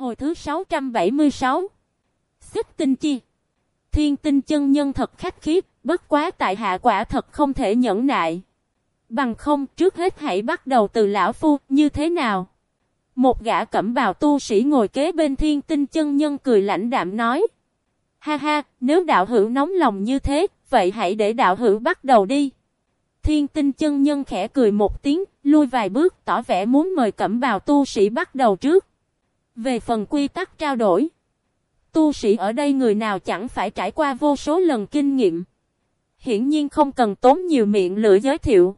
Hồi thứ 676 Xích tinh chi Thiên tinh chân nhân thật khách khiếp, bất quá tại hạ quả thật không thể nhẫn nại. Bằng không, trước hết hãy bắt đầu từ lão phu, như thế nào? Một gã cẩm bào tu sĩ ngồi kế bên thiên tinh chân nhân cười lãnh đạm nói. Ha ha, nếu đạo hữu nóng lòng như thế, vậy hãy để đạo hữu bắt đầu đi. Thiên tinh chân nhân khẽ cười một tiếng, lui vài bước tỏ vẻ muốn mời cẩm bào tu sĩ bắt đầu trước. Về phần quy tắc trao đổi, tu sĩ ở đây người nào chẳng phải trải qua vô số lần kinh nghiệm. Hiển nhiên không cần tốn nhiều miệng lửa giới thiệu.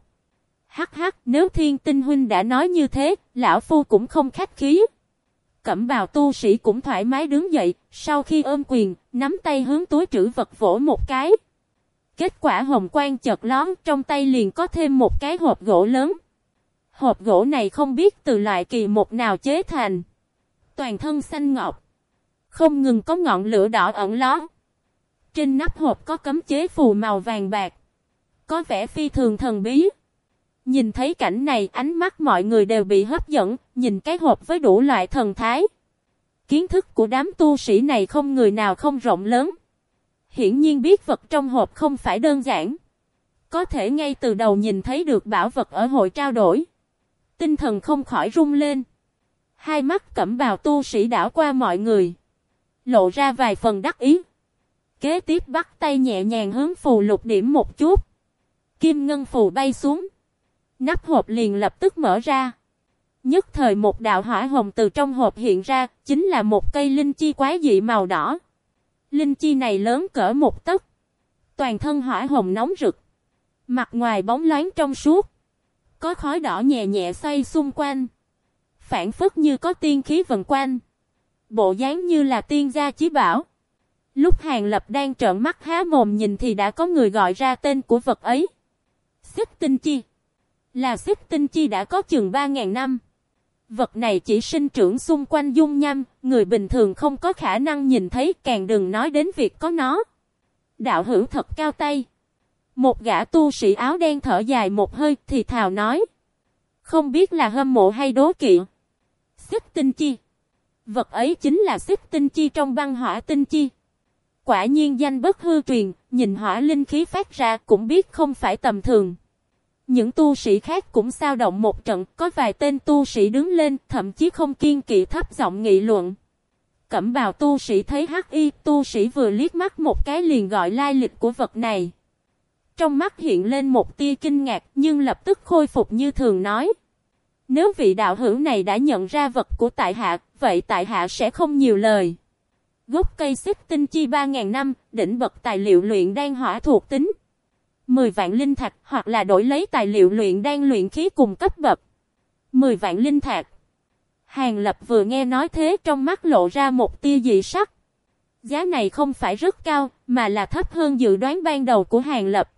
Hắc hắc, nếu thiên tinh huynh đã nói như thế, lão phu cũng không khách khí. Cẩm bào tu sĩ cũng thoải mái đứng dậy, sau khi ôm quyền, nắm tay hướng túi trữ vật vỗ một cái. Kết quả hồng quang chợt lón, trong tay liền có thêm một cái hộp gỗ lớn. Hộp gỗ này không biết từ loại kỳ một nào chế thành. Toàn thân xanh ngọc. Không ngừng có ngọn lửa đỏ ẩn ló. Trên nắp hộp có cấm chế phù màu vàng bạc. Có vẻ phi thường thần bí. Nhìn thấy cảnh này ánh mắt mọi người đều bị hấp dẫn, nhìn cái hộp với đủ loại thần thái. Kiến thức của đám tu sĩ này không người nào không rộng lớn. Hiển nhiên biết vật trong hộp không phải đơn giản. Có thể ngay từ đầu nhìn thấy được bảo vật ở hội trao đổi. Tinh thần không khỏi rung lên. Hai mắt cẩm bào tu sĩ đảo qua mọi người. Lộ ra vài phần đắc ý. Kế tiếp bắt tay nhẹ nhàng hướng phù lục điểm một chút. Kim ngân phù bay xuống. Nắp hộp liền lập tức mở ra. Nhất thời một đạo hỏa hồng từ trong hộp hiện ra, chính là một cây linh chi quái dị màu đỏ. Linh chi này lớn cỡ một tấc. Toàn thân hỏa hồng nóng rực. Mặt ngoài bóng loáng trong suốt. Có khói đỏ nhẹ nhẹ xoay xung quanh. Phản phất như có tiên khí vần quanh. Bộ dáng như là tiên gia chí bảo. Lúc Hàng Lập đang trợn mắt há mồm nhìn thì đã có người gọi ra tên của vật ấy. Xích tinh chi. Là xích tinh chi đã có chừng 3.000 năm. Vật này chỉ sinh trưởng xung quanh dung nham, người bình thường không có khả năng nhìn thấy càng đừng nói đến việc có nó. Đạo hữu thật cao tay. Một gã tu sĩ áo đen thở dài một hơi thì thào nói. Không biết là hâm mộ hay đố kỵ. Xích tinh chi. Vật ấy chính là xích tinh chi trong băng hỏa tinh chi. Quả nhiên danh bất hư truyền, nhìn hỏa linh khí phát ra cũng biết không phải tầm thường. Những tu sĩ khác cũng sao động một trận, có vài tên tu sĩ đứng lên, thậm chí không kiên kỵ thấp giọng nghị luận. Cẩm bào tu sĩ thấy hắc y, tu sĩ vừa liếc mắt một cái liền gọi lai lịch của vật này. Trong mắt hiện lên một tia kinh ngạc nhưng lập tức khôi phục như thường nói. Nếu vị đạo hữu này đã nhận ra vật của tại hạ, vậy tại hạ sẽ không nhiều lời. Gốc cây xích tinh chi 3.000 năm, đỉnh bậc tài liệu luyện đan hỏa thuộc tính. 10 vạn linh thạch hoặc là đổi lấy tài liệu luyện đan luyện khí cùng cấp bậc. 10 vạn linh thạch. Hàng Lập vừa nghe nói thế trong mắt lộ ra một tia dị sắc. Giá này không phải rất cao, mà là thấp hơn dự đoán ban đầu của Hàng Lập.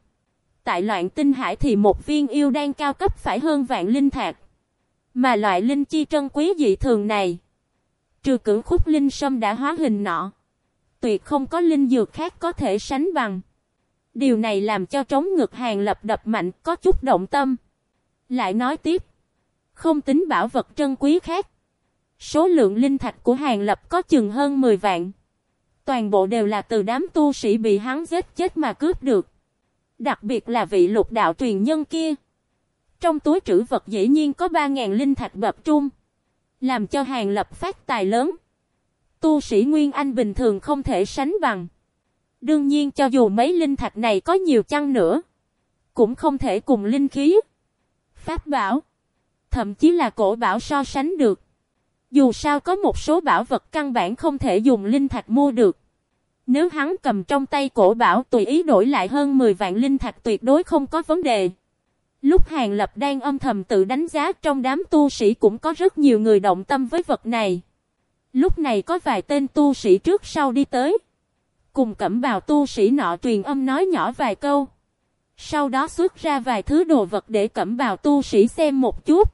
Tại loạn tinh hải thì một viên yêu đan cao cấp phải hơn vạn linh thạch. Mà loại linh chi trân quý dị thường này, trừ cửu khúc linh sâm đã hóa hình nọ, tuyệt không có linh dược khác có thể sánh bằng. Điều này làm cho trống ngực hàng lập đập mạnh có chút động tâm. Lại nói tiếp. Không tính bảo vật trân quý khác. Số lượng linh thạch của hàng lập có chừng hơn 10 vạn. Toàn bộ đều là từ đám tu sĩ bị hắn giết chết mà cướp được. Đặc biệt là vị lục đạo truyền nhân kia. Trong túi trữ vật dĩ nhiên có 3.000 linh thạch bập trung. Làm cho hàng lập phát tài lớn. Tu sĩ Nguyên Anh bình thường không thể sánh bằng. Đương nhiên cho dù mấy linh thạch này có nhiều chăng nữa, cũng không thể cùng linh khí, pháp bảo, thậm chí là cổ bảo so sánh được. Dù sao có một số bảo vật căn bản không thể dùng linh thạch mua được. Nếu hắn cầm trong tay cổ bảo tùy ý đổi lại hơn 10 vạn linh thạch tuyệt đối không có vấn đề. Lúc Hàng Lập đang âm thầm tự đánh giá trong đám tu sĩ cũng có rất nhiều người động tâm với vật này. Lúc này có vài tên tu sĩ trước sau đi tới. Cùng cẩm bào tu sĩ nọ truyền âm nói nhỏ vài câu. Sau đó xuất ra vài thứ đồ vật để cẩm bào tu sĩ xem một chút.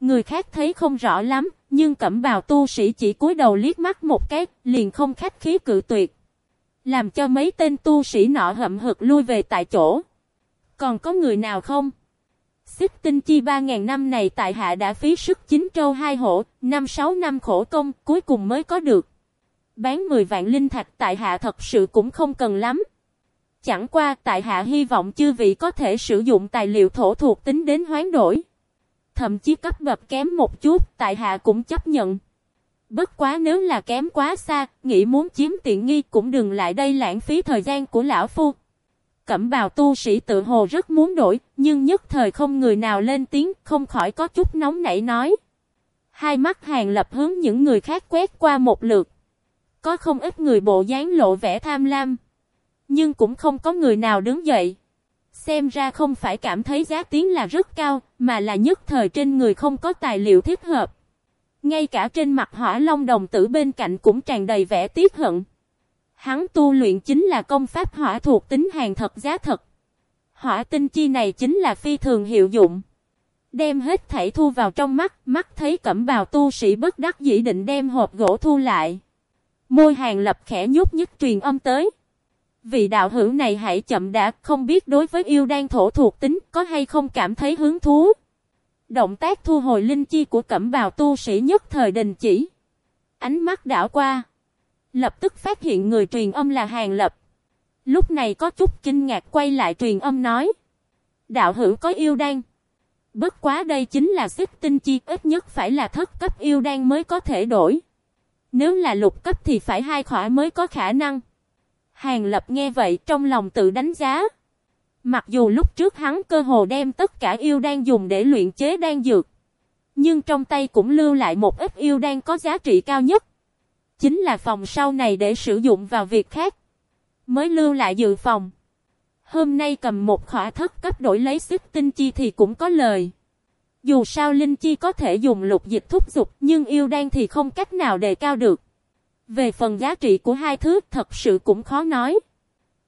Người khác thấy không rõ lắm, nhưng cẩm bào tu sĩ chỉ cúi đầu liếc mắt một cái, liền không khách khí cự tuyệt. Làm cho mấy tên tu sĩ nọ hậm hực lui về tại chỗ. Còn có người nào không? Xích tinh chi ba ngàn năm này tại hạ đã phí sức chín trâu hai hổ, năm sáu năm khổ công, cuối cùng mới có được. Bán 10 vạn linh thạch tại hạ thật sự cũng không cần lắm. Chẳng qua tại hạ hy vọng chư vị có thể sử dụng tài liệu thổ thuộc tính đến hoán đổi. Thậm chí cấp bậc kém một chút, tại hạ cũng chấp nhận. Bất quá nếu là kém quá xa, nghĩ muốn chiếm tiện nghi cũng đừng lại đây lãng phí thời gian của lão phu. Cẩm bào tu sĩ tự hồ rất muốn đổi, nhưng nhất thời không người nào lên tiếng, không khỏi có chút nóng nảy nói. Hai mắt hàng lập hướng những người khác quét qua một lượt. Có không ít người bộ dáng lộ vẻ tham lam. Nhưng cũng không có người nào đứng dậy. Xem ra không phải cảm thấy giá tiếng là rất cao, mà là nhất thời trên người không có tài liệu thích hợp. Ngay cả trên mặt hỏa long đồng tử bên cạnh cũng tràn đầy vẻ tiếc hận. Hắn tu luyện chính là công pháp hỏa thuộc tính hàng thật giá thật. Hỏa tinh chi này chính là phi thường hiệu dụng. Đem hết thảy thu vào trong mắt, mắt thấy cẩm bào tu sĩ bất đắc dĩ định đem hộp gỗ thu lại. Môi hàng lập khẽ nhúc nhích truyền âm tới. Vị đạo hữu này hãy chậm đã, không biết đối với yêu đan thổ thuộc tính có hay không cảm thấy hứng thú. Động tác thu hồi linh chi của cẩm bào tu sĩ nhất thời đình chỉ. Ánh mắt đảo qua. Lập tức phát hiện người truyền âm là Hàng Lập. Lúc này có chút kinh ngạc quay lại truyền âm nói. Đạo hữu có yêu đan. Bất quá đây chính là xích tinh chi, ít nhất phải là thất cấp yêu đan mới có thể đổi. Nếu là lục cấp thì phải hai khỏa mới có khả năng. Hàng Lập nghe vậy trong lòng tự đánh giá. Mặc dù lúc trước hắn cơ hồ đem tất cả yêu đan dùng để luyện chế đan dược. Nhưng trong tay cũng lưu lại một ít yêu đan có giá trị cao nhất. Chính là phòng sau này để sử dụng vào việc khác. Mới lưu lại dự phòng. Hôm nay cầm một khỏa thất cấp đổi lấy sức tinh chi thì cũng có lời. Dù sao linh chi có thể dùng lục dịch thúc dục nhưng yêu đan thì không cách nào đề cao được. Về phần giá trị của hai thứ, thật sự cũng khó nói.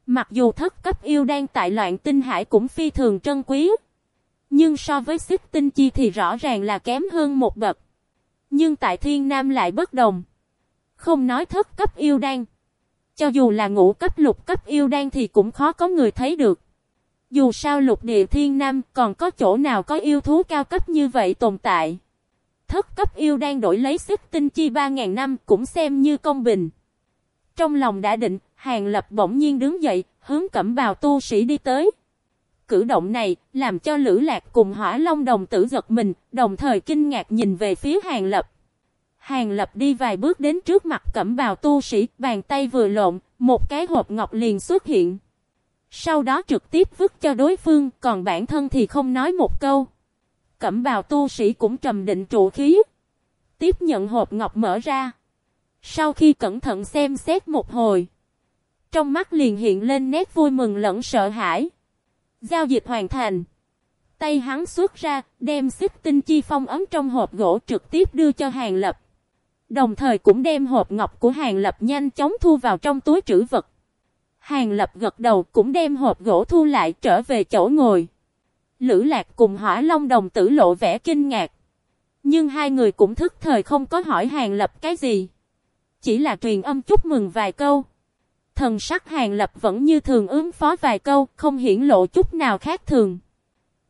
Mặc dù thất cấp yêu đan tại loạn tinh hải cũng phi thường trân quý. Nhưng so với xích tinh chi thì rõ ràng là kém hơn một bậc. Nhưng tại thiên nam lại bất đồng. Không nói thất cấp yêu đan. Cho dù là ngũ cấp lục cấp yêu đan thì cũng khó có người thấy được. Dù sao lục địa thiên nam còn có chỗ nào có yêu thú cao cấp như vậy tồn tại. Thất cấp yêu đan đổi lấy sức tinh chi 3.000 năm cũng xem như công bình. Trong lòng đã định, hàng lập bỗng nhiên đứng dậy, hướng cẩm bào tu sĩ đi tới. Cử động này, làm cho Lữ Lạc cùng hỏa long đồng tử giật mình, đồng thời kinh ngạc nhìn về phía hàng lập. Hàng lập đi vài bước đến trước mặt cẩm bào tu sĩ, bàn tay vừa lộn, một cái hộp ngọc liền xuất hiện. Sau đó trực tiếp vứt cho đối phương, còn bản thân thì không nói một câu. Cẩm bào tu sĩ cũng trầm định trụ khí. Tiếp nhận hộp ngọc mở ra. Sau khi cẩn thận xem xét một hồi. Trong mắt liền hiện lên nét vui mừng lẫn sợ hãi. Giao dịch hoàn thành. Tay hắn xuất ra, đem xích tinh chi phong ấm trong hộp gỗ trực tiếp đưa cho hàng lập. Đồng thời cũng đem hộp ngọc của hàng lập nhanh chóng thu vào trong túi trữ vật. Hàng lập gật đầu cũng đem hộp gỗ thu lại trở về chỗ ngồi. Lữ lạc cùng hỏa long đồng tử lộ vẻ kinh ngạc. Nhưng hai người cũng thức thời không có hỏi hàng lập cái gì. Chỉ là truyền âm chúc mừng vài câu. Thần sắc hàng lập vẫn như thường ứng phó vài câu, không hiển lộ chút nào khác thường.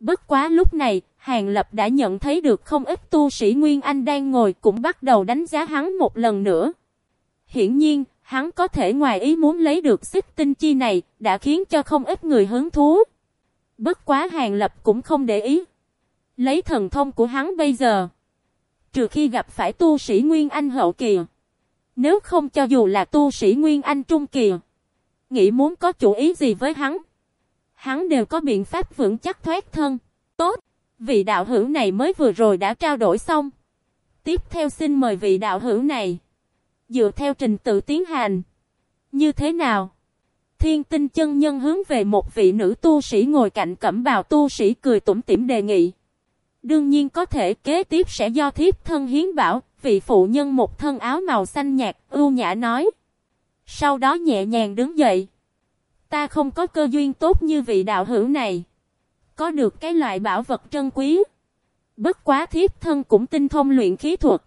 Bất quá lúc này, hàng lập đã nhận thấy được không ít tu sĩ Nguyên Anh đang ngồi cũng bắt đầu đánh giá hắn một lần nữa. Hiển nhiên, hắn có thể ngoài ý muốn lấy được xích tinh chi này, đã khiến cho không ít người hứng thú. Bất quá hàng lập cũng không để ý. Lấy thần thông của hắn bây giờ. Trừ khi gặp phải tu sĩ Nguyên Anh hậu kỳ. Nếu không cho dù là tu sĩ Nguyên Anh trung kỳ. Nghĩ muốn có chủ ý gì với hắn. Hắn đều có biện pháp vững chắc thoát thân. Tốt. Vị đạo hữu này mới vừa rồi đã trao đổi xong. Tiếp theo xin mời vị đạo hữu này. Dựa theo trình tự tiến hành. Như thế nào? Thiên tinh chân nhân hướng về một vị nữ tu sĩ ngồi cạnh cẩm bào tu sĩ cười tủm tỉm đề nghị. Đương nhiên có thể kế tiếp sẽ do thiếp thân hiến bảo, vị phụ nhân một thân áo màu xanh nhạt, ưu nhã nói. Sau đó nhẹ nhàng đứng dậy. Ta không có cơ duyên tốt như vị đạo hữu này. Có được cái loại bảo vật trân quý. Bất quá thiếp thân cũng tinh thông luyện khí thuật.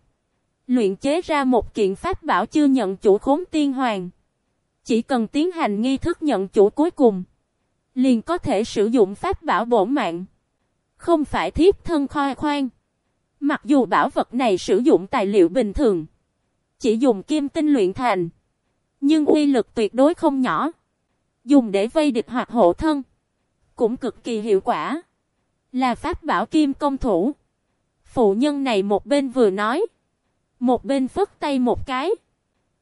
Luyện chế ra một kiện pháp bảo chưa nhận chủ khốn tiên hoàng. Chỉ cần tiến hành nghi thức nhận chủ cuối cùng. Liền có thể sử dụng pháp bảo bổn mạng. Không phải thiếp thân khoai khoan. Mặc dù bảo vật này sử dụng tài liệu bình thường. Chỉ dùng kim tinh luyện thành. Nhưng uy lực tuyệt đối không nhỏ. Dùng để vây địch hoặc hộ thân. Cũng cực kỳ hiệu quả. Là pháp bảo kim công thủ. Phụ nhân này một bên vừa nói. Một bên phất tay một cái.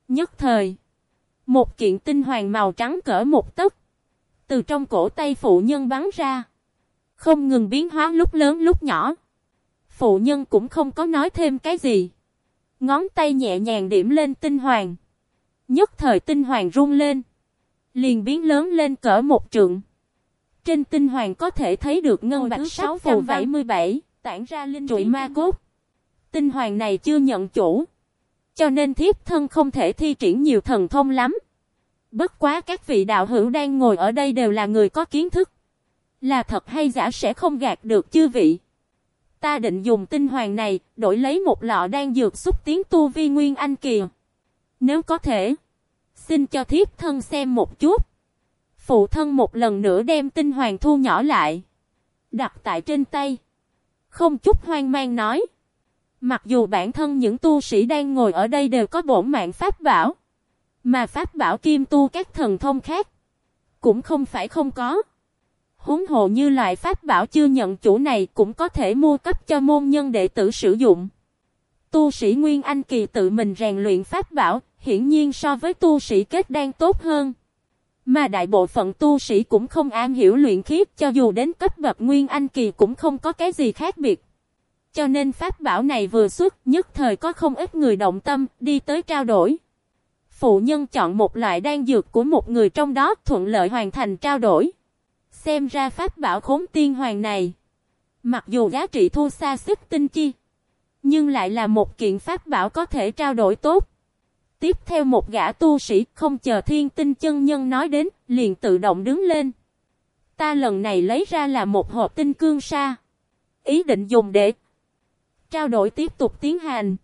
Nhất thời. Một kiện tinh hoàng màu trắng cỡ một tấc. Từ trong cổ tay phụ nhân bắn ra. Không ngừng biến hóa lúc lớn lúc nhỏ. Phụ nhân cũng không có nói thêm cái gì. Ngón tay nhẹ nhàng điểm lên tinh hoàng. Nhất thời tinh hoàng rung lên. Liền biến lớn lên cỡ một trượng. Trên tinh hoàng có thể thấy được ngân bạch 677 tản ra linh trụi ma cốt. Tinh hoàng này chưa nhận chủ. Cho nên thiếp thân không thể thi triển nhiều thần thông lắm. Bất quá các vị đạo hữu đang ngồi ở đây đều là người có kiến thức. Là thật hay giả sẽ không gạt được chư vị. Ta định dùng tinh hoàng này, đổi lấy một lọ đang dược xúc tiến tu vi nguyên anh kìa. Nếu có thể, xin cho thiếp thân xem một chút. Phụ thân một lần nữa đem tinh hoàng thu nhỏ lại. Đặt tại trên tay. Không chút hoang mang nói. Mặc dù bản thân những tu sĩ đang ngồi ở đây đều có bổn mạng pháp bảo. Mà pháp bảo kim tu các thần thông khác. Cũng không phải không có. Húng hồ như loại pháp bảo chưa nhận chủ này cũng có thể mua cấp cho môn nhân đệ tử sử dụng. Tu sĩ Nguyên Anh Kỳ tự mình rèn luyện pháp bảo, hiển nhiên so với tu sĩ kết đang tốt hơn. Mà đại bộ phận tu sĩ cũng không an hiểu luyện khí, cho dù đến cấp bậc Nguyên Anh Kỳ cũng không có cái gì khác biệt. Cho nên pháp bảo này vừa xuất, nhất thời có không ít người động tâm, đi tới trao đổi. Phụ nhân chọn một loại đan dược của một người trong đó thuận lợi hoàn thành trao đổi. Xem ra pháp bảo khốn tiên hoàng này. Mặc dù giá trị thu xa xích tinh chi. Nhưng lại là một kiện pháp bảo có thể trao đổi tốt. Tiếp theo một gã tu sĩ không chờ thiên tinh chân nhân nói đến, liền tự động đứng lên. Ta lần này lấy ra là một hộp tinh cương sa. Ý định dùng để trao đổi tiếp tục tiến hành.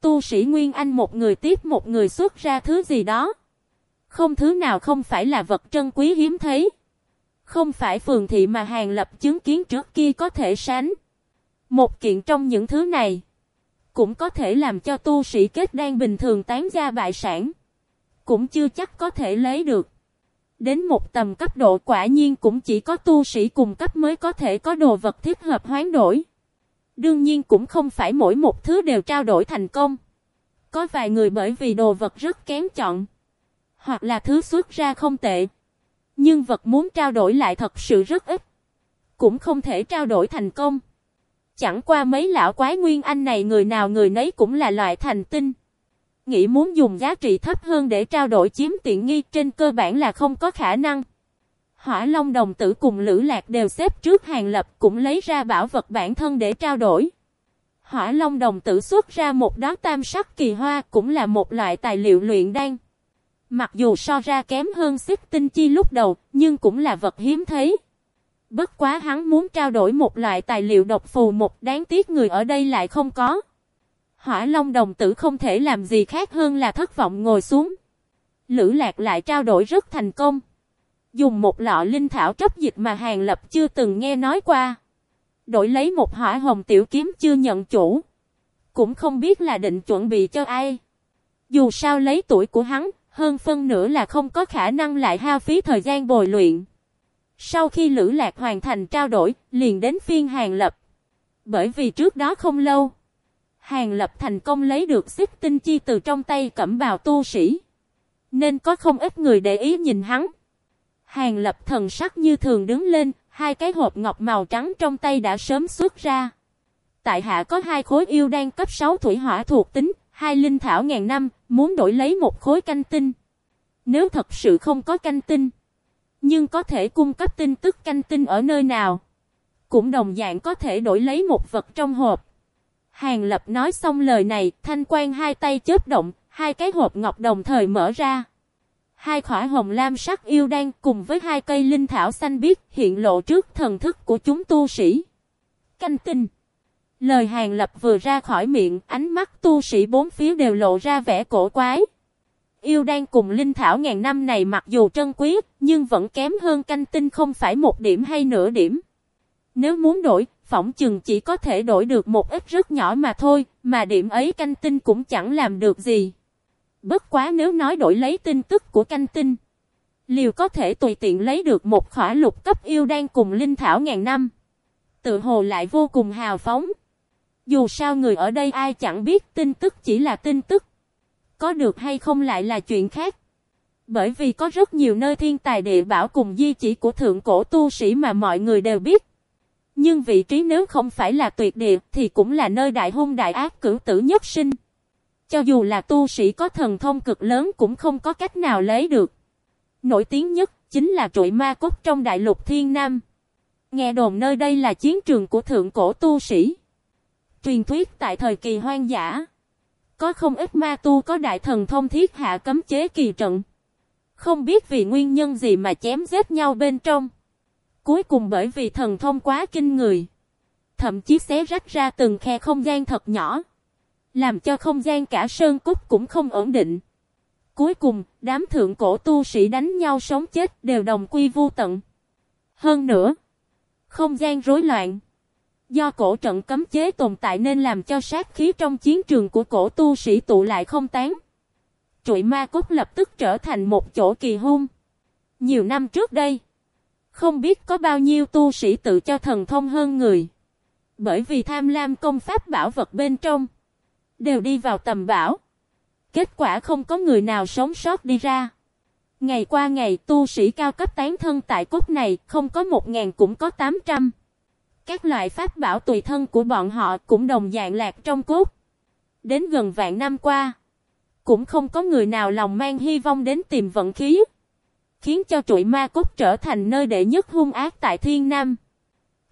Tu sĩ Nguyên Anh một người tiếp một người xuất ra thứ gì đó. Không thứ nào không phải là vật trân quý hiếm thấy. Không phải phường thị mà hàng lập chứng kiến trước kia có thể sánh. Một kiện trong những thứ này cũng có thể làm cho tu sĩ kết đan bình thường tán ra bại sản. Cũng chưa chắc có thể lấy được. Đến một tầm cấp độ quả nhiên cũng chỉ có tu sĩ cùng cấp mới có thể có đồ vật thích hợp hoán đổi. Đương nhiên cũng không phải mỗi một thứ đều trao đổi thành công. Có vài người bởi vì đồ vật rất kém chọn. Hoặc là thứ xuất ra không tệ. Nhưng vật muốn trao đổi lại thật sự rất ít. Cũng không thể trao đổi thành công. Chẳng qua mấy lão quái nguyên anh này người nào người nấy cũng là loại thành tinh. Nghĩ muốn dùng giá trị thấp hơn để trao đổi chiếm tiện nghi trên cơ bản là không có khả năng. Hỏa Long đồng tử cùng Lữ Lạc đều xếp trước hàng lập cũng lấy ra bảo vật bản thân để trao đổi. Hỏa Long đồng tử xuất ra một đó tam sắc kỳ hoa cũng là một loại tài liệu luyện đan. Mặc dù so ra kém hơn xích tinh chi lúc đầu, nhưng cũng là vật hiếm thấy. Bất quá hắn muốn trao đổi một loại tài liệu độc phù một đáng tiếc người ở đây lại không có. Hỏa Long đồng tử không thể làm gì khác hơn là thất vọng ngồi xuống. Lữ lạc lại trao đổi rất thành công. Dùng một lọ linh thảo trấp dịch mà Hàng Lập chưa từng nghe nói qua. Đổi lấy một hỏa hồng tiểu kiếm chưa nhận chủ. Cũng không biết là định chuẩn bị cho ai. Dù sao lấy tuổi của hắn, hơn phân nửa là không có khả năng lại hao phí thời gian bồi luyện. Sau khi Lữ Lạc hoàn thành trao đổi, liền đến phiên Hàng Lập. Bởi vì trước đó không lâu, Hàng Lập thành công lấy được xích tinh chi từ trong tay cẩm bào tu sĩ. Nên có không ít người để ý nhìn hắn. Hàng Lập thần sắc như thường đứng lên, hai cái hộp ngọc màu trắng trong tay đã sớm xuất ra. Tại hạ có hai khối yêu đang cấp 6 thủy hỏa thuộc tính, hai linh thảo ngàn năm, muốn đổi lấy một khối canh tinh. Nếu thật sự không có canh tinh, nhưng có thể cung cấp tin tức canh tinh ở nơi nào. Cũng đồng dạng có thể đổi lấy một vật trong hộp. Hàng lập nói xong lời này, thanh quan hai tay chớp động, hai cái hộp ngọc đồng thời mở ra. Hai khỏa hồng lam sắc yêu đan cùng với hai cây linh thảo xanh biếc hiện lộ trước thần thức của chúng tu sĩ. Canh tinh. Lời hàng lập vừa ra khỏi miệng, ánh mắt tu sĩ bốn phía đều lộ ra vẻ cổ quái. Yêu đan cùng linh thảo ngàn năm này mặc dù trân quý, nhưng vẫn kém hơn canh tinh không phải một điểm hay nửa điểm. Nếu muốn đổi, phỏng chừng chỉ có thể đổi được một ít rất nhỏ mà thôi, mà điểm ấy canh tinh cũng chẳng làm được gì. Bất quá nếu nói đổi lấy tin tức của canh tinh, liều có thể tùy tiện lấy được một khỏa lục cấp yêu đan cùng linh thảo ngàn năm. Tự hồ lại vô cùng hào phóng. Dù sao người ở đây ai chẳng biết tin tức chỉ là tin tức. Có được hay không lại là chuyện khác. Bởi vì có rất nhiều nơi thiên tài địa bảo cùng di chỉ của thượng cổ tu sĩ mà mọi người đều biết. Nhưng vị trí nếu không phải là tuyệt địa thì cũng là nơi đại hung đại ác cửu tử nhất sinh. Cho dù là tu sĩ có thần thông cực lớn cũng không có cách nào lấy được. Nổi tiếng nhất chính là trụi ma cốt trong đại lục thiên nam. Nghe đồn nơi đây là chiến trường của thượng cổ tu sĩ. Truyền thuyết tại thời kỳ hoang dã. Có không ít ma tu có đại thần thông thiết hạ cấm chế kỳ trận. Không biết vì nguyên nhân gì mà chém giết nhau bên trong. Cuối cùng bởi vì thần thông quá kinh người. Thậm chí xé rách ra từng khe không gian thật nhỏ. Làm cho không gian cả sơn cúc cũng không ổn định. Cuối cùng, đám thượng cổ tu sĩ đánh nhau sống chết đều đồng quy vu tận. Hơn nữa, không gian rối loạn. Do cổ trận cấm chế tồn tại nên làm cho sát khí trong chiến trường của cổ tu sĩ tụ lại không tán. Trụi ma cốt lập tức trở thành một chỗ kỳ hung. Nhiều năm trước đây, không biết có bao nhiêu tu sĩ tự cho thần thông hơn người. Bởi vì tham lam công pháp bảo vật bên trong, đều đi vào tầm bảo. Kết quả không có người nào sống sót đi ra. Ngày qua ngày tu sĩ cao cấp tán thân tại cốt này không có một ngàn cũng có tám trăm. Các loại pháp bảo tùy thân của bọn họ cũng đồng dạng lạc trong cốt. Đến gần vạn năm qua, cũng không có người nào lòng mang hy vọng đến tìm vận khí. Khiến cho trụi ma cốt trở thành nơi đệ nhất hung ác tại Thiên Nam.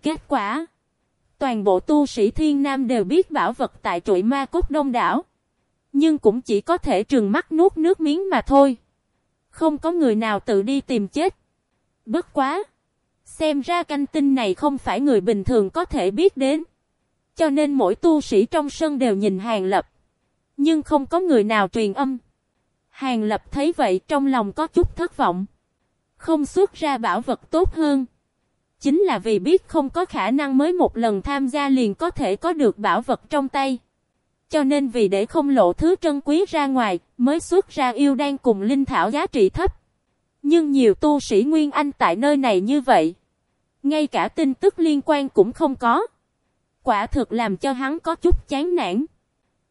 Kết quả, toàn bộ tu sĩ Thiên Nam đều biết bảo vật tại trụi ma cốt đông đảo. Nhưng cũng chỉ có thể trừng mắt nuốt nước miếng mà thôi. Không có người nào tự đi tìm chết. Bất quá. Xem ra canh tinh này không phải người bình thường có thể biết đến. Cho nên mỗi tu sĩ trong sân đều nhìn Hàng Lập. Nhưng không có người nào truyền âm. Hàng Lập thấy vậy trong lòng có chút thất vọng. Không xuất ra bảo vật tốt hơn. Chính là vì biết không có khả năng mới một lần tham gia liền có thể có được bảo vật trong tay. Cho nên vì để không lộ thứ trân quý ra ngoài, mới xuất ra yêu đan cùng linh thảo giá trị thấp. Nhưng nhiều tu sĩ Nguyên Anh tại nơi này như vậy. Ngay cả tin tức liên quan cũng không có. Quả thực làm cho hắn có chút chán nản.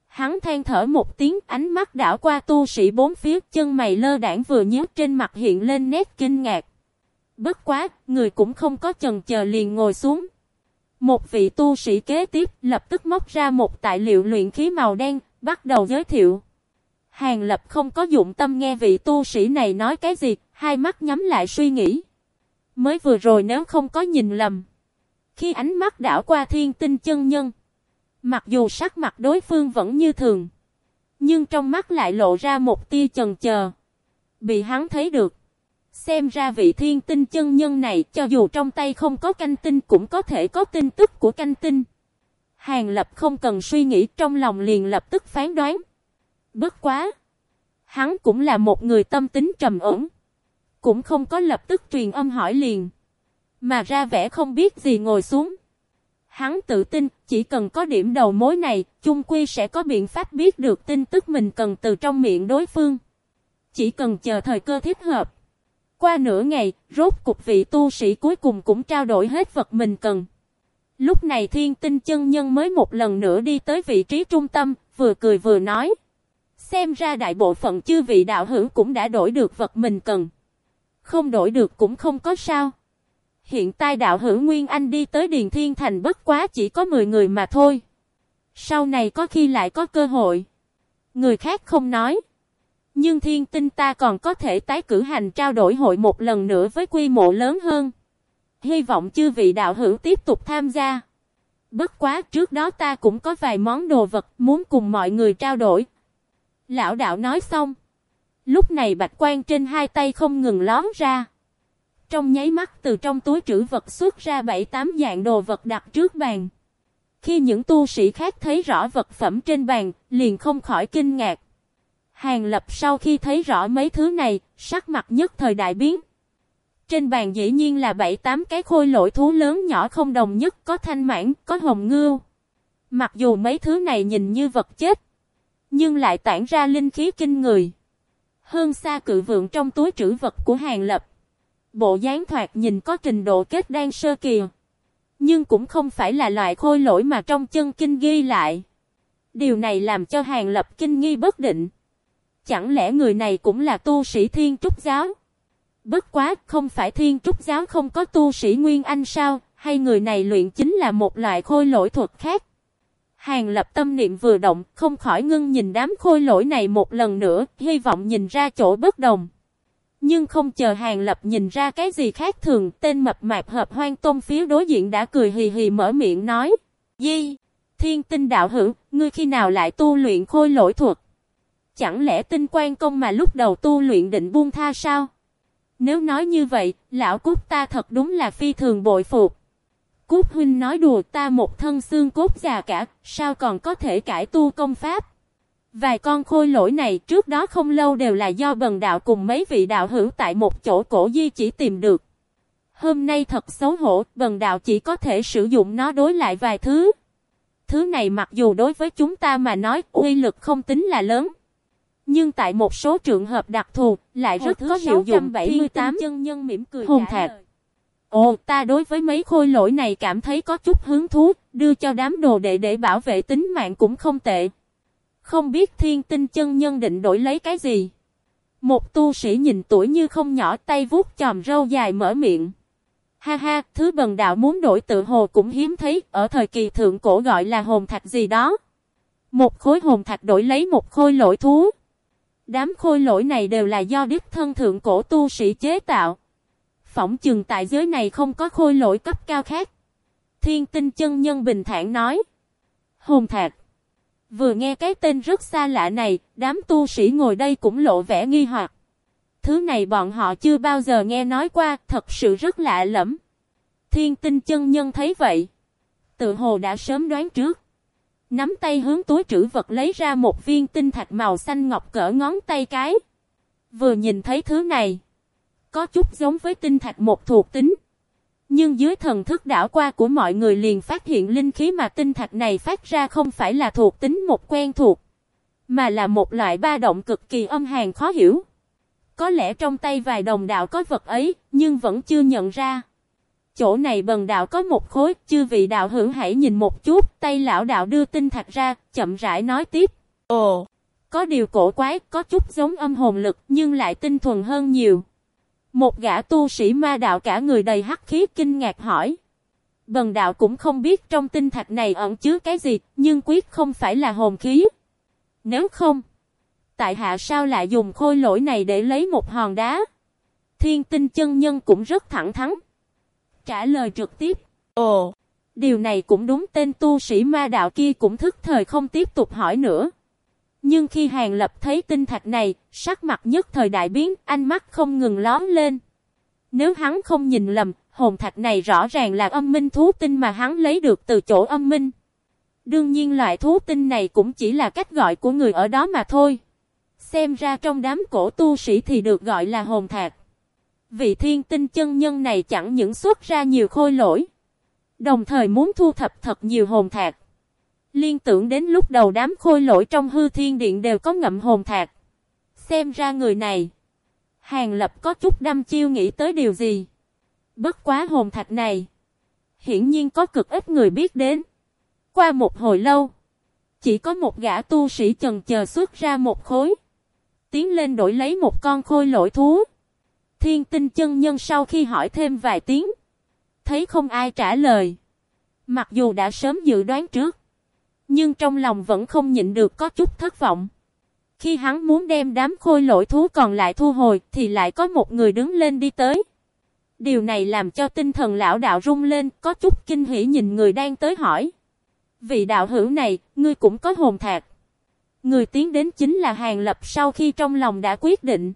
Hắn than thở một tiếng ánh mắt đảo qua tu sĩ bốn phía chân mày lơ đảng vừa nhớ trên mặt hiện lên nét kinh ngạc. Bất quá, người cũng không có chần chờ liền ngồi xuống. Một vị tu sĩ kế tiếp lập tức móc ra một tài liệu luyện khí màu đen, bắt đầu giới thiệu. Hàng lập không có dụng tâm nghe vị tu sĩ này nói cái gì, hai mắt nhắm lại suy nghĩ. Mới vừa rồi nếu không có nhìn lầm. Khi ánh mắt đảo qua thiên tinh chân nhân. Mặc dù sắc mặt đối phương vẫn như thường. Nhưng trong mắt lại lộ ra một tia chần chờ. Bị hắn thấy được. Xem ra vị thiên tinh chân nhân này cho dù trong tay không có canh tinh cũng có thể có tin tức của canh tinh. Hàng lập không cần suy nghĩ, trong lòng liền lập tức phán đoán. Bất quá. Hắn cũng là một người tâm tính trầm ổn. Cũng không có lập tức truyền âm hỏi liền. Mà ra vẻ không biết gì ngồi xuống. Hắn tự tin chỉ cần có điểm đầu mối này chung quy sẽ có biện pháp biết được tin tức mình cần từ trong miệng đối phương. Chỉ cần chờ thời cơ thích hợp. Qua nửa ngày, rốt cục vị tu sĩ cuối cùng cũng trao đổi hết vật mình cần. Lúc này thiên tinh chân nhân mới một lần nữa đi tới vị trí trung tâm, vừa cười vừa nói. Xem ra đại bộ phận chư vị đạo hữu cũng đã đổi được vật mình cần. Không đổi được cũng không có sao. Hiện tại đạo hữu Nguyên Anh đi tới Điền Thiên Thành bất quá chỉ có 10 người mà thôi. Sau này có khi lại có cơ hội. Người khác không nói. Nhưng thiên tinh ta còn có thể tái cử hành trao đổi hội một lần nữa với quy mô lớn hơn. Hy vọng chư vị đạo hữu tiếp tục tham gia. Bất quá trước đó ta cũng có vài món đồ vật muốn cùng mọi người trao đổi. Lão đạo nói xong. Lúc này bạch quan trên hai tay không ngừng lón ra. Trong nháy mắt từ trong túi trữ vật xuất ra bảy tám dạng đồ vật đặt trước bàn. Khi những tu sĩ khác thấy rõ vật phẩm trên bàn, liền không khỏi kinh ngạc. Hàng lập sau khi thấy rõ mấy thứ này, sắc mặt nhất thời đại biến. trên bàn dĩ nhiên là bảy tám cái khôi lỗi thú lớn nhỏ không đồng nhất, có thanh mãn, có hồng ngưu. Mặc dù mấy thứ này nhìn như vật chết, nhưng lại tản ra linh khí kinh người. Hơn xa cự vượng trong túi trữ vật của hàng lập. Bộ dáng thoạt nhìn có trình độ kết đan sơ kỳ. Nhưng cũng không phải là loại khôi lỗi mà trong chân kinh ghi lại. Điều này làm cho hàng lập kinh nghi bất định. Chẳng lẽ người này cũng là tu sĩ thiên trúc giáo? Bất quá, không phải thiên trúc giáo không có tu sĩ Nguyên Anh sao, hay người này luyện chính là một loại khôi lỗi thuật khác? Hàng lập tâm niệm vừa động, không khỏi ngưng nhìn đám khôi lỗi này một lần nữa, hy vọng nhìn ra chỗ bất đồng. Nhưng không chờ hàng lập nhìn ra cái gì khác thường, tên mập mạp hợp hoang tôn phía đối diện đã cười hì hì mở miệng nói. Di, thiên tinh đạo hữu, ngươi khi nào lại tu luyện khôi lỗi thuật? Chẳng lẽ tinh quan công mà lúc đầu tu luyện định buông tha sao? Nếu nói như vậy, lão cút ta thật đúng là phi thường bội phục. Cút huynh nói đùa ta một thân xương cốt già cả, sao còn có thể cải tu công pháp? Vài con khôi lỗi này trước đó không lâu đều là do bần đạo cùng mấy vị đạo hữu tại một chỗ cổ di chỉ tìm được. Hôm nay thật xấu hổ, bần đạo chỉ có thể sử dụng nó đối lại vài thứ. Thứ này mặc dù đối với chúng ta mà nói uy lực không tính là lớn. Nhưng tại một số trường hợp đặc thù, lại rất có hiệu dụng 78 chân nhân mỉm cười hồn thạc. Ồ, ta đối với mấy khôi lỗi này cảm thấy có chút hứng thú, đưa cho đám đồ đệ để bảo vệ tính mạng cũng không tệ. Không biết thiên tinh chân nhân định đổi lấy cái gì? Một tu sĩ nhìn tuổi như không nhỏ tay vuốt chòm râu dài mở miệng. Ha ha, thứ bần đạo muốn đổi tự hồ cũng hiếm thấy, ở thời kỳ thượng cổ gọi là hồn thạch gì đó. Một khối hồn thạch đổi lấy một khôi lỗi thú. Đám khôi lỗi này đều là do đích thân thượng cổ tu sĩ chế tạo. Phỏng chừng tại giới này không có khôi lỗi cấp cao khác. Thiên tinh chân nhân bình thản nói. Hồn thạch. Vừa nghe cái tên rất xa lạ này, đám tu sĩ ngồi đây cũng lộ vẻ nghi hoặc. Thứ này bọn họ chưa bao giờ nghe nói qua, thật sự rất lạ lẫm. Thiên tinh chân nhân thấy vậy. Tự hồ đã sớm đoán trước. Nắm tay hướng túi trữ vật lấy ra một viên tinh thạch màu xanh ngọc cỡ ngón tay cái. Vừa nhìn thấy thứ này. Có chút giống với tinh thạch một thuộc tính. Nhưng dưới thần thức đảo qua của mọi người liền phát hiện linh khí mà tinh thạch này phát ra không phải là thuộc tính một quen thuộc. Mà là một loại ba động cực kỳ âm hàn khó hiểu. Có lẽ trong tay vài đồng đạo có vật ấy, nhưng vẫn chưa nhận ra. Chỗ này bần đạo có một khối, chư vị đạo hữu hãy nhìn một chút, tay lão đạo đưa tinh thạch ra, chậm rãi nói tiếp. Ồ, có điều cổ quái, có chút giống âm hồn lực, nhưng lại tinh thuần hơn nhiều. Một gã tu sĩ ma đạo cả người đầy hắc khí kinh ngạc hỏi. Bần đạo cũng không biết trong tinh thạch này ẩn chứa cái gì, nhưng quyết không phải là hồn khí. Nếu không, tại hạ sao lại dùng khôi lỗi này để lấy một hòn đá? Thiên tinh chân nhân cũng rất thẳng thắn. Trả lời trực tiếp. Ồ, điều này cũng đúng tên tu sĩ ma đạo kia cũng thức thời không tiếp tục hỏi nữa. Nhưng khi Hàng Lập thấy tinh thạch này, sắc mặt nhất thời đại biến, ánh mắt không ngừng lóm lên. Nếu hắn không nhìn lầm, hồn thạch này rõ ràng là âm minh thú tinh mà hắn lấy được từ chỗ âm minh. Đương nhiên loại thú tinh này cũng chỉ là cách gọi của người ở đó mà thôi. Xem ra trong đám cổ tu sĩ thì được gọi là hồn thạch. Vị thiên tinh chân nhân này chẳng những xuất ra nhiều khôi lỗi. Đồng thời muốn thu thập thật nhiều hồn thạch. Liên tưởng đến lúc đầu đám khôi lỗi trong hư thiên điện đều có ngậm hồn thạc. Xem ra người này. Hàng lập có chút đâm chiêu nghĩ tới điều gì. Bất quá hồn thạch này. Hiển nhiên có cực ít người biết đến. Qua một hồi lâu. Chỉ có một gã tu sĩ chần chờ xuất ra một khối. Tiến lên đổi lấy một con khôi lỗi thú. Thiên tinh chân nhân sau khi hỏi thêm vài tiếng. Thấy không ai trả lời. Mặc dù đã sớm dự đoán trước. Nhưng trong lòng vẫn không nhịn được có chút thất vọng. Khi hắn muốn đem đám khôi lỗi thú còn lại thu hồi thì lại có một người đứng lên đi tới. Điều này làm cho tinh thần lão đạo rung lên, có chút kinh hỉ nhìn người đang tới hỏi. Vị đạo hữu này, ngươi cũng có hồn thạc. Người tiến đến chính là Hàng Lập sau khi trong lòng đã quyết định.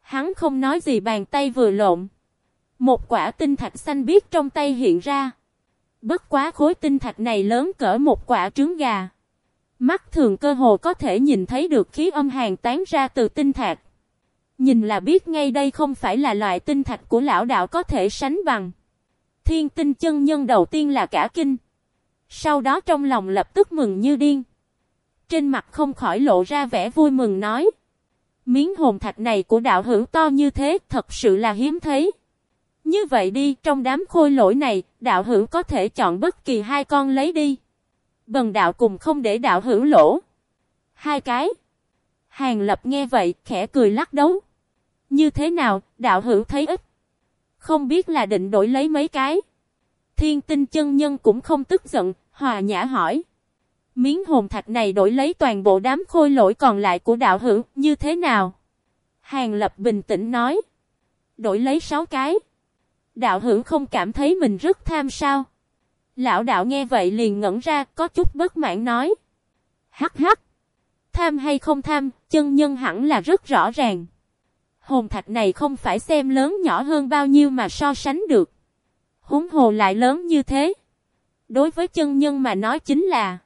Hắn không nói gì bàn tay vừa lộn. Một quả tinh thạch xanh biếc trong tay hiện ra. Bất quá khối tinh thạch này lớn cỡ một quả trứng gà. Mắt thường cơ hồ có thể nhìn thấy được khí âm hàn tán ra từ tinh thạch. Nhìn là biết ngay đây không phải là loại tinh thạch của lão đạo có thể sánh bằng. Thiên tinh chân nhân đầu tiên là cả kinh. Sau đó trong lòng lập tức mừng như điên. Trên mặt không khỏi lộ ra vẻ vui mừng nói. Miếng hồn thạch này của đạo hữu to như thế thật sự là hiếm thấy. Như vậy đi, trong đám khôi lỗi này, đạo hữu có thể chọn bất kỳ hai con lấy đi. Bần đạo cùng không để đạo hữu lỗ. Hai cái. Hàng lập nghe vậy, khẽ cười lắc đấu. Như thế nào, đạo hữu thấy ít. Không biết là định đổi lấy mấy cái. Thiên tinh chân nhân cũng không tức giận, hòa nhã hỏi. Miếng hồn thạch này đổi lấy toàn bộ đám khôi lỗi còn lại của đạo hữu, như thế nào? Hàng lập bình tĩnh nói. Đổi lấy sáu cái. Đạo hữu không cảm thấy mình rất tham sao? Lão đạo nghe vậy liền ngẩn ra, có chút bất mãn nói. Hắc hắc. Tham hay không tham, chân nhân hẳn là rất rõ ràng. Hồn thạch này không phải xem lớn nhỏ hơn bao nhiêu mà so sánh được. Húng hồ lại lớn như thế. Đối với chân nhân mà nói chính là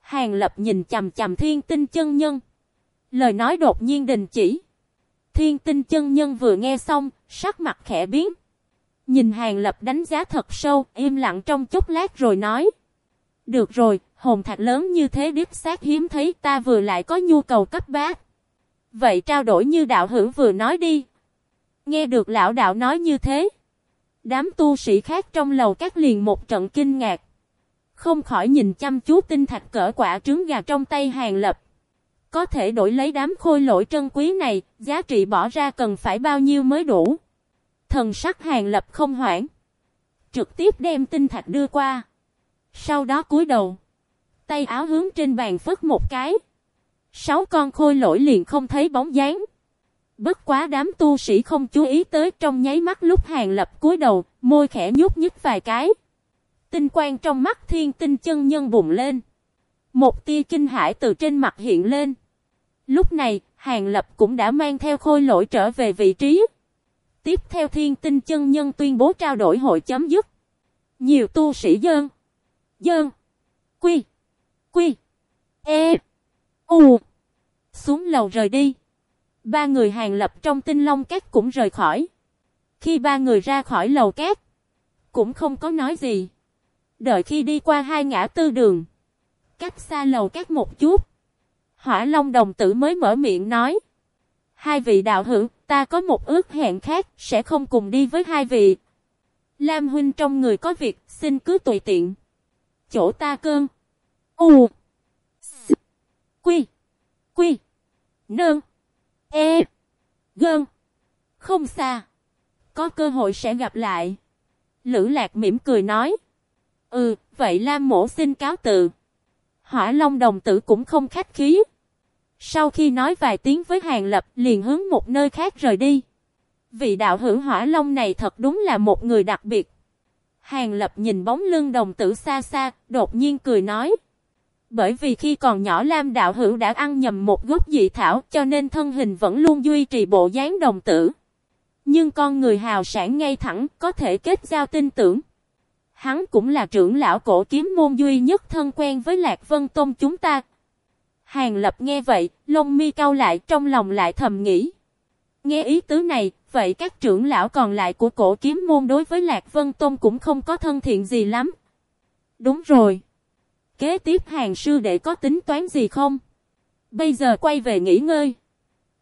Hàng lập nhìn chầm chầm thiên tinh chân nhân. Lời nói đột nhiên đình chỉ. Thiên tinh chân nhân vừa nghe xong, sắc mặt khẽ biến. Nhìn hàng lập đánh giá thật sâu, im lặng trong chốc lát rồi nói. Được rồi, hồn thạch lớn như thế điếp xác hiếm thấy ta vừa lại có nhu cầu cấp bác. Vậy trao đổi như đạo hữu vừa nói đi. Nghe được lão đạo nói như thế. Đám tu sĩ khác trong lầu các liền một trận kinh ngạc. Không khỏi nhìn chăm chú tinh thạch cỡ quả trứng gà trong tay hàng lập. Có thể đổi lấy đám khôi lỗi trân quý này, giá trị bỏ ra cần phải bao nhiêu mới đủ. Thần sắc hàng lập không hoảng. Trực tiếp đem tinh thạch đưa qua. Sau đó cúi đầu. Tay áo hướng trên bàn phất một cái. Sáu con khôi lỗi liền không thấy bóng dáng. Bất quá đám tu sĩ không chú ý tới trong nháy mắt lúc hàng lập cúi đầu, môi khẽ nhúc nhích vài cái. Tinh quang trong mắt thiên tinh chân nhân bùng lên. Một tia kinh hải từ trên mặt hiện lên. Lúc này, hàng lập cũng đã mang theo khôi lỗi trở về vị trí. Tiếp theo thiên tinh chân nhân tuyên bố trao đổi hội chấm dứt. Nhiều tu sĩ dơn. Dơn. Quy. Quy. E. U. Xuống lầu rời đi. Ba người hàng lập trong tinh long cát cũng rời khỏi. Khi ba người ra khỏi lầu cát. Cũng không có nói gì. Đợi khi đi qua hai ngã tư đường. Cách xa lầu cát một chút. Hỏa Long đồng tử mới mở miệng nói. Hai vị đạo hữu, ta có một ước hẹn khác, sẽ không cùng đi với hai vị. Lam huynh trong người có việc, xin cứ tùy tiện. Chỗ ta cơn. U. S. Quy. Quy. Nương. E. Gơn. Không xa. Có cơ hội sẽ gặp lại. Lữ lạc mỉm cười nói. Ừ, vậy Lam mổ xin cáo tự. Hỏa Long đồng tử cũng không khách khí. Sau khi nói vài tiếng với Hàng Lập liền hướng một nơi khác rời đi. Vị đạo hữu Hỏa Long này thật đúng là một người đặc biệt. Hàng Lập nhìn bóng lưng đồng tử xa xa, đột nhiên cười nói. Bởi vì khi còn nhỏ Lam đạo hữu đã ăn nhầm một gốc dị thảo cho nên thân hình vẫn luôn duy trì bộ dáng đồng tử. Nhưng con người hào sản ngay thẳng có thể kết giao tin tưởng. Hắn cũng là trưởng lão cổ kiếm môn duy nhất thân quen với Lạc Vân Tôn chúng ta. Hàng lập nghe vậy, lông mi cau lại trong lòng lại thầm nghĩ. Nghe ý tứ này, vậy các trưởng lão còn lại của cổ kiếm môn đối với Lạc Vân Tôn cũng không có thân thiện gì lắm. Đúng rồi. Kế tiếp hàng sư đệ có tính toán gì không? Bây giờ quay về nghỉ ngơi.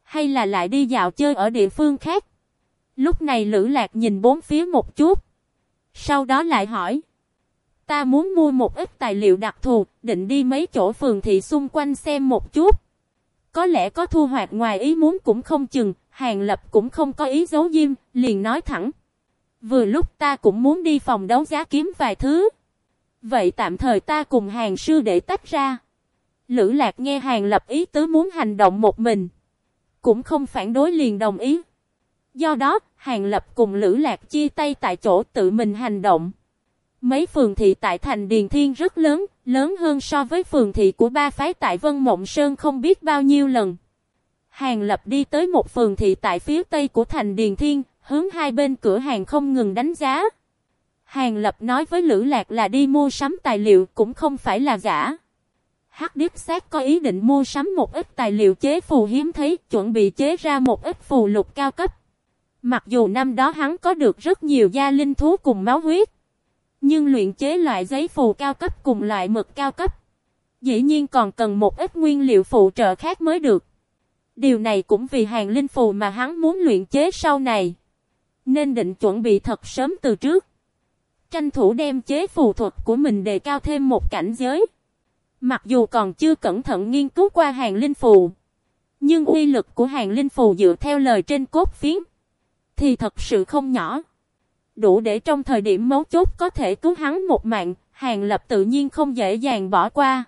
Hay là lại đi dạo chơi ở địa phương khác? Lúc này Lữ Lạc nhìn bốn phía một chút. Sau đó lại hỏi. Ta muốn mua một ít tài liệu đặc thù, định đi mấy chỗ phường thị xung quanh xem một chút. Có lẽ có thu hoạch ngoài ý muốn cũng không chừng, Hàng Lập cũng không có ý giấu diêm, liền nói thẳng. Vừa lúc ta cũng muốn đi phòng đấu giá kiếm vài thứ. Vậy tạm thời ta cùng hàng sư để tách ra. Lữ lạc nghe hàng lập ý tứ muốn hành động một mình. Cũng không phản đối liền đồng ý. Do đó, hàng lập cùng lữ lạc chia tay tại chỗ tự mình hành động. Mấy phường thị tại thành Điền Thiên rất lớn, lớn hơn so với phường thị của ba phái tại Vân Mộng Sơn không biết bao nhiêu lần. Hàng lập đi tới một phường thị tại phía tây của thành Điền Thiên, hướng hai bên cửa hàng không ngừng đánh giá. Hàng Lập nói với Lữ Lạc là đi mua sắm tài liệu cũng không phải là giả. Hắc điếp sát có ý định mua sắm một ít tài liệu chế phù hiếm thấy, chuẩn bị chế ra một ít phù lục cao cấp. Mặc dù năm đó hắn có được rất nhiều gia linh thú cùng máu huyết, nhưng luyện chế loại giấy phù cao cấp cùng loại mực cao cấp, dĩ nhiên còn cần một ít nguyên liệu phụ trợ khác mới được. Điều này cũng vì hàng linh phù mà hắn muốn luyện chế sau này, nên định chuẩn bị thật sớm từ trước. Tranh thủ đem chế phù thuật của mình đề cao thêm một cảnh giới. Mặc dù còn chưa cẩn thận nghiên cứu qua hàng linh phù, nhưng uy lực của hàng linh phù dựa theo lời trên cốt phiến, thì thật sự không nhỏ. Đủ để trong thời điểm mấu chốt có thể cứu hắn một mạng, hàng lập tự nhiên không dễ dàng bỏ qua.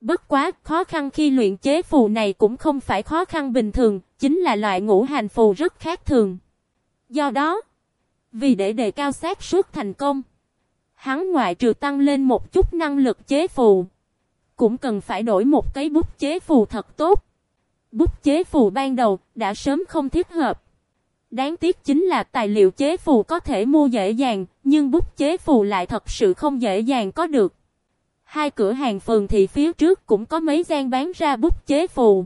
Bất quá, khó khăn khi luyện chế phù này cũng không phải khó khăn bình thường, chính là loại ngũ hành phù rất khác thường. Do đó, vì để đề cao xác suất thành công, hắn ngoại trừ tăng lên một chút năng lực chế phù, cũng cần phải đổi một cái bút chế phù thật tốt. Bút chế phù ban đầu đã sớm không thích hợp. Đáng tiếc chính là tài liệu chế phù có thể mua dễ dàng, nhưng bút chế phù lại thật sự không dễ dàng có được. Hai cửa hàng phường thị phía trước cũng có mấy gian bán ra bút chế phù.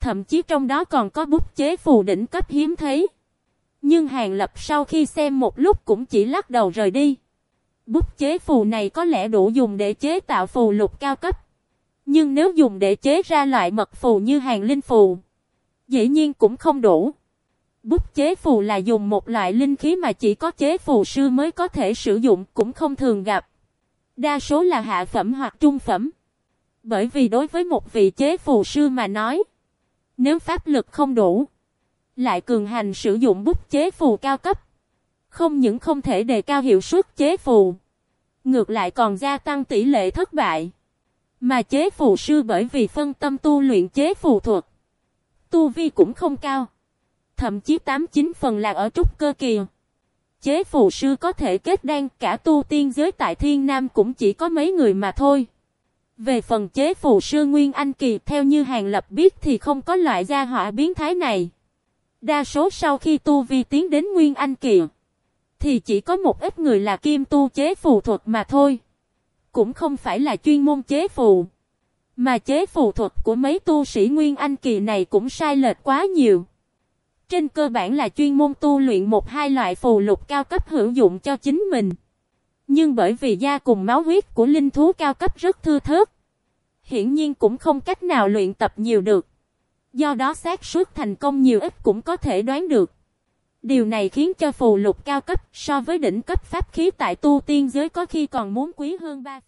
Thậm chí trong đó còn có bút chế phù đỉnh cấp hiếm thấy. Nhưng hàng lập sau khi xem một lúc cũng chỉ lắc đầu rời đi. Bút chế phù này có lẽ đủ dùng để chế tạo phù lục cao cấp. Nhưng nếu dùng để chế ra loại mật phù như hàng linh phù, dĩ nhiên cũng không đủ. Bút chế phù là dùng một loại linh khí mà chỉ có chế phù sư mới có thể sử dụng cũng không thường gặp. Đa số là hạ phẩm hoặc trung phẩm. Bởi vì đối với một vị chế phù sư mà nói, nếu pháp lực không đủ, lại cường hành sử dụng bút chế phù cao cấp, không những không thể đề cao hiệu suất chế phù, ngược lại còn gia tăng tỷ lệ thất bại. Mà chế phù sư bởi vì phân tâm tu luyện chế phù thuật, tu vi cũng không cao, thậm chí 89 phần là ở trúc cơ kỳ. Chế phù sư có thể kết đan cả tu tiên giới tại thiên nam cũng chỉ có mấy người mà thôi. Về phần chế phù sư Nguyên Anh Kỳ, theo như Hàng Lập biết thì không có loại gia hỏa biến thái này. Đa số sau khi tu vi tiến đến Nguyên Anh Kỳ, thì chỉ có một ít người là kim tu chế phù thuật mà thôi. Cũng không phải là chuyên môn chế phù. Mà chế phù thuật của mấy tu sĩ Nguyên Anh Kỳ này cũng sai lệch quá nhiều. Trên cơ bản là chuyên môn tu luyện một hai loại phù lục cao cấp hữu dụng cho chính mình. Nhưng bởi vì da cùng máu huyết của linh thú cao cấp rất thưa thớt. Hiển nhiên cũng không cách nào luyện tập nhiều được. Do đó xác suất thành công nhiều ít cũng có thể đoán được. Điều này khiến cho phù lục cao cấp so với đỉnh cấp pháp khí tại tu tiên giới có khi còn muốn quý hơn ba phần.